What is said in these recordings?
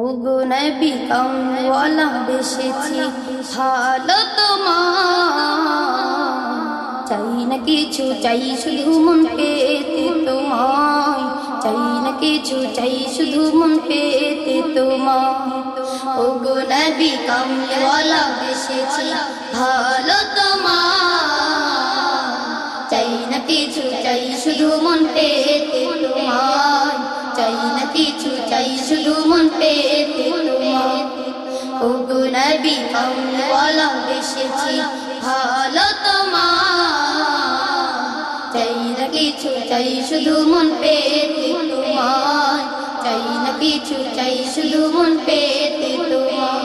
ও গো নবী, কামওয়ালা বেসেছি। ভালো তোমার চাই না কিছু, চাই শুধু মন পেতে তোমায়। চাই না কিছু, চাই শুধু মন পেতে তোমার ও গো নবী, কামওয়ালা বেসেছি। ভালো তোমার চাই না কিছু, চাই শুধু মন পেতে তোমায়। চাই না কিছু চাই শুধু মন পেতে তোমার ও গো নবী কামওয়ালা বেসেছি ভালো তোমার চাই না কিছু, চাই শুধু মন পেতে তোমার চাই না কিছু, চাই শুধু মন পেতে তোমার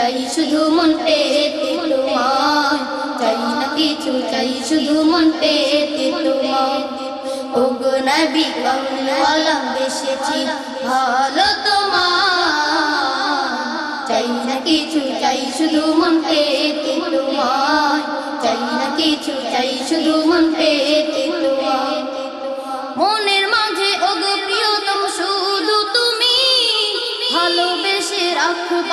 চাই শুধু মন পেতে তোমার চাই না কিছু, চাই শুধু মন পেতে তোমার ও ভালো তোমার চাই না কিছু, চাই শুধু মন পেতে তোমার চাই না কিছু, চাই শুধু মন পেতে তোমার মনের মাঝে, ওগো প্রিয়তম, শুধু তুমি ভালোবেসে রাখব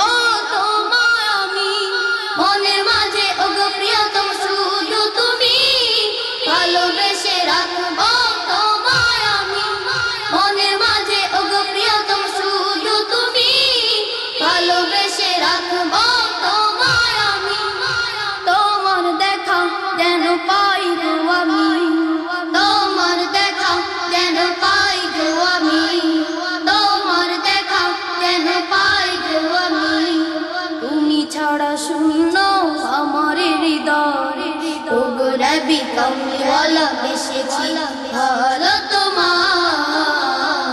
কমলিওয়ালা এসেছি। ভালো তোমার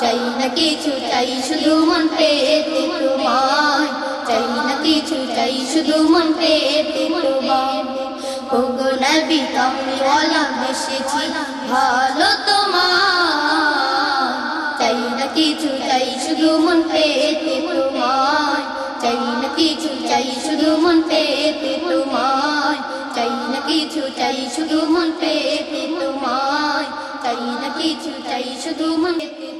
চাই না কিছু, চাই শুধু মন পেতে তোমার চাই না কিছু, চাই শুধু মন পেতে তোমার ও গো নবী কমলিওয়ালা এসেছি। ভালো তোমার চাই না কিছু, চাই শুধু মন পেতে চাই না কিছু, চাই শুধু মন পেতে তোমার চাই না কিছু, চাই শুধু মন পেতে তোমায়। চাই না কিছু, চাই শুধু মন পেতে